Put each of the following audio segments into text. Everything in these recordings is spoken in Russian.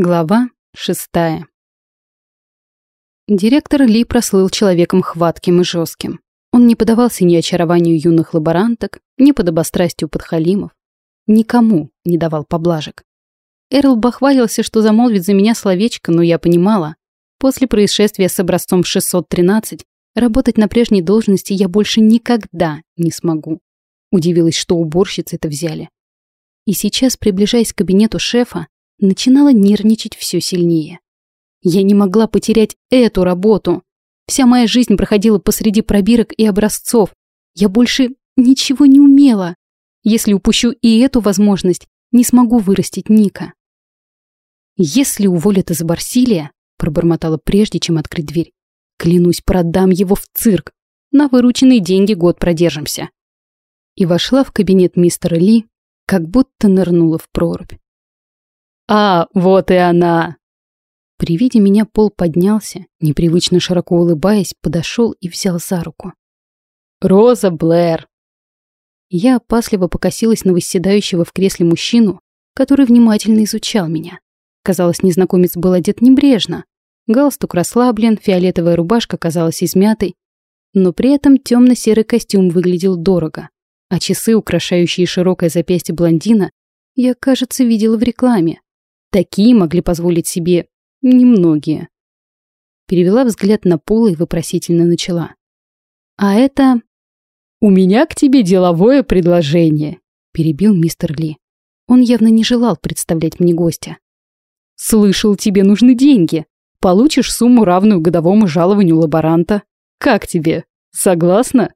Глава шестая. Директор Ли прослыл человеком хватким и жестким. Он не подавался ни очарованию юных лаборанток, ни подобострастию подхалимов. Никому не давал поблажек. Эрл бахвалился, что замолвит за меня словечко, но я понимала. После происшествия с образцом 613 работать на прежней должности я больше никогда не смогу. Удивилась, что уборщицы это взяли. И сейчас, приближаясь к кабинету шефа, начинала нервничать все сильнее. Я не могла потерять эту работу. Вся моя жизнь проходила посреди пробирок и образцов. Я больше ничего не умела. Если упущу и эту возможность, не смогу вырастить Ника. «Если уволят из Барсилия», — пробормотала прежде, чем открыть дверь, «клянусь, продам его в цирк. На вырученные деньги год продержимся». И вошла в кабинет мистера Ли, как будто нырнула в прорубь. «А, вот и она!» При виде меня Пол поднялся, непривычно широко улыбаясь, подошел и взял за руку. «Роза Блэр!» Я опасливо покосилась на восседающего в кресле мужчину, который внимательно изучал меня. Казалось, незнакомец был одет небрежно. Галстук расслаблен, фиолетовая рубашка казалась измятой, но при этом темно-серый костюм выглядел дорого, а часы, украшающие широкое запястье блондина, я, кажется, видела в рекламе. Такие могли позволить себе немногие. Перевела взгляд на Пола и вопросительно начала. «А это...» «У меня к тебе деловое предложение», — перебил мистер Ли. Он явно не желал представлять мне гостя. «Слышал, тебе нужны деньги. Получишь сумму, равную годовому жалованию лаборанта. Как тебе? Согласна?»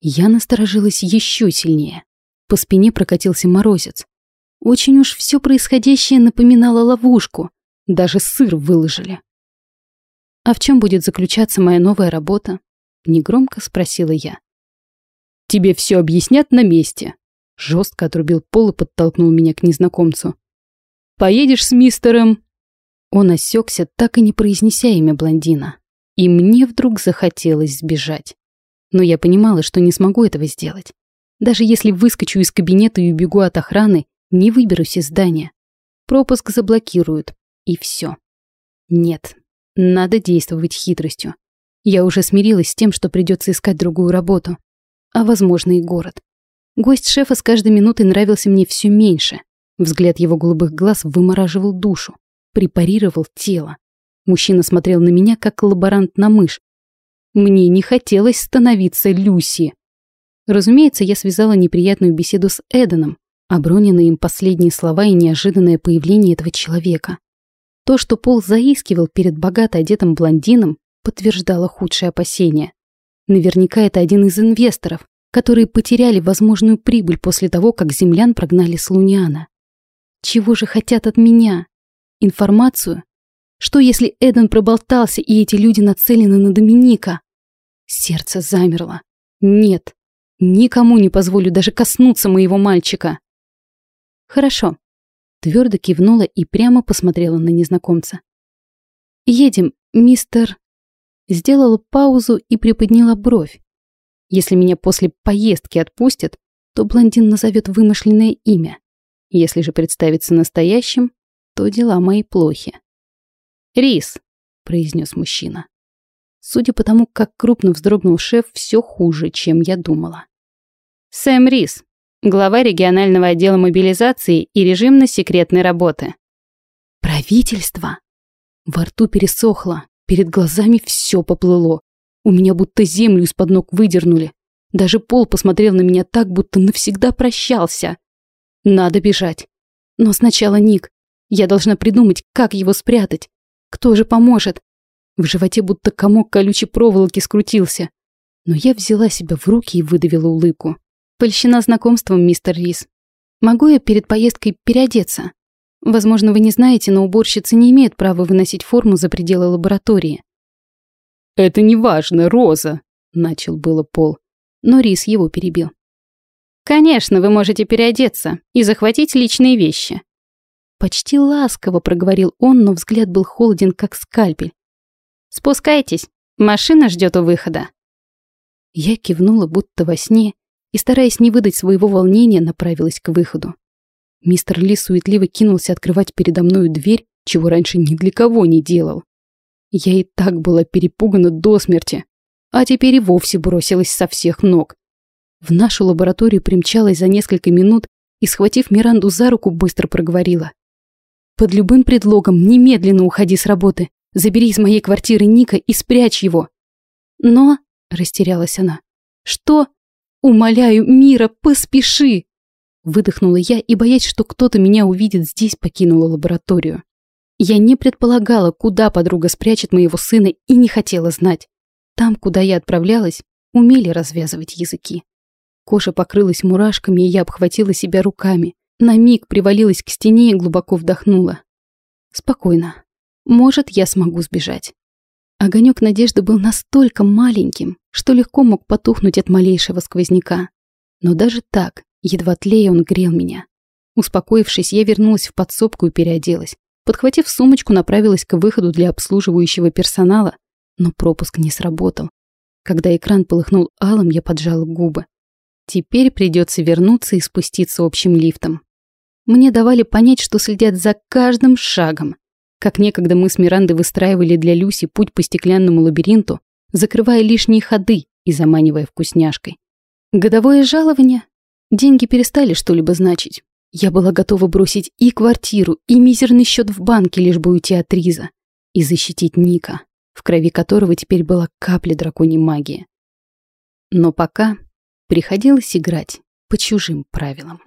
Я насторожилась еще сильнее. По спине прокатился морозец. Очень уж все происходящее напоминало ловушку. Даже сыр выложили. «А в чем будет заключаться моя новая работа?» Негромко спросила я. «Тебе все объяснят на месте», Жестко отрубил пол и подтолкнул меня к незнакомцу. «Поедешь с мистером...» Он осекся, так и не произнеся имя блондина. И мне вдруг захотелось сбежать. Но я понимала, что не смогу этого сделать. Даже если выскочу из кабинета и убегу от охраны, не выберусь из здания. Пропуск заблокируют. И все. Нет, надо действовать хитростью. Я уже смирилась с тем, что придется искать другую работу. А, возможно, и город. Гость шефа с каждой минутой нравился мне все меньше. Взгляд его голубых глаз вымораживал душу, препарировал тело. Мужчина смотрел на меня, как лаборант на мышь. Мне не хотелось становиться Люси. Разумеется, я связала неприятную беседу с Эденом, оброненные им последние слова и неожиданное появление этого человека. То, что Пол заискивал перед богато одетым блондином, подтверждало худшие опасения. Наверняка это один из инвесторов, которые потеряли возможную прибыль после того, как землян прогнали с Луниана. Чего же хотят от меня? Информацию? Что если Эден проболтался, и эти люди нацелены на Доминика? Сердце замерло. Нет, никому не позволю даже коснуться моего мальчика. «Хорошо», — твердо кивнула и прямо посмотрела на незнакомца. «Едем, мистер...» Сделала паузу и приподняла бровь. Если меня после поездки отпустят, то блондин назовет вымышленное имя. Если же представится настоящим, то дела мои плохи. «Рис», — произнес мужчина. Судя по тому, как крупно вздрогнул шеф, все хуже, чем я думала. «Сэм Рис», глава регионального отдела мобилизации и режимно-секретной работы. Правительство? Во рту пересохло, перед глазами все поплыло. У меня будто землю из-под ног выдернули. Даже пол посмотрел на меня так, будто навсегда прощался. Надо бежать. Но сначала Ник. Я должна придумать, как его спрятать. Кто же поможет? В животе будто комок колючей проволоки скрутился. Но я взяла себя в руки и выдавила улыбку. Польщена знакомством, мистер Рис. Могу я перед поездкой переодеться? Возможно, вы не знаете, но уборщицы не имеют права выносить форму за пределы лаборатории. «Это не важно, Роза», — начал было Пол, но Рис его перебил. «Конечно, вы можете переодеться и захватить личные вещи». Почти ласково проговорил он, но взгляд был холоден, как скальпель. «Спускайтесь, машина ждет у выхода». Я кивнула, будто во сне, и, стараясь не выдать своего волнения, направилась к выходу. Мистер Ли суетливо кинулся открывать передо мною дверь, чего раньше ни для кого не делал. Я и так была перепугана до смерти, а теперь и вовсе бросилась со всех ног. В нашу лабораторию примчалась за несколько минут и, схватив Миранду за руку, быстро проговорила. «Под любым предлогом немедленно уходи с работы. Забери из моей квартиры Ника и спрячь его». «Но...» — растерялась она. «Что? Умоляю, Мира, поспеши!» Выдохнула я и, боясь, что кто-то меня увидит здесь, покинула лабораторию. Я не предполагала, куда подруга спрячет моего сына и не хотела знать. Там, куда я отправлялась, умели развязывать языки. Кожа покрылась мурашками, и я обхватила себя руками. На миг привалилась к стене и глубоко вдохнула. Спокойно. Может, я смогу сбежать. Огонек надежды был настолько маленьким, что легко мог потухнуть от малейшего сквозняка. Но даже так, едва тлея, он грел меня. Успокоившись, я вернулась в подсобку и переоделась. Подхватив сумочку, направилась к выходу для обслуживающего персонала, но пропуск не сработал. Когда экран полыхнул алым, я поджала губы. Теперь придется вернуться и спуститься общим лифтом. Мне давали понять, что следят за каждым шагом. Как некогда мы с Мирандой выстраивали для Люси путь по стеклянному лабиринту, закрывая лишние ходы и заманивая вкусняшкой. Годовое жалование? Деньги перестали что-либо значить. Я была готова бросить и квартиру, и мизерный счет в банке, лишь бы уйти от Риза и защитить Ника, в крови которого теперь была капля драконьей магии. Но пока приходилось играть по чужим правилам.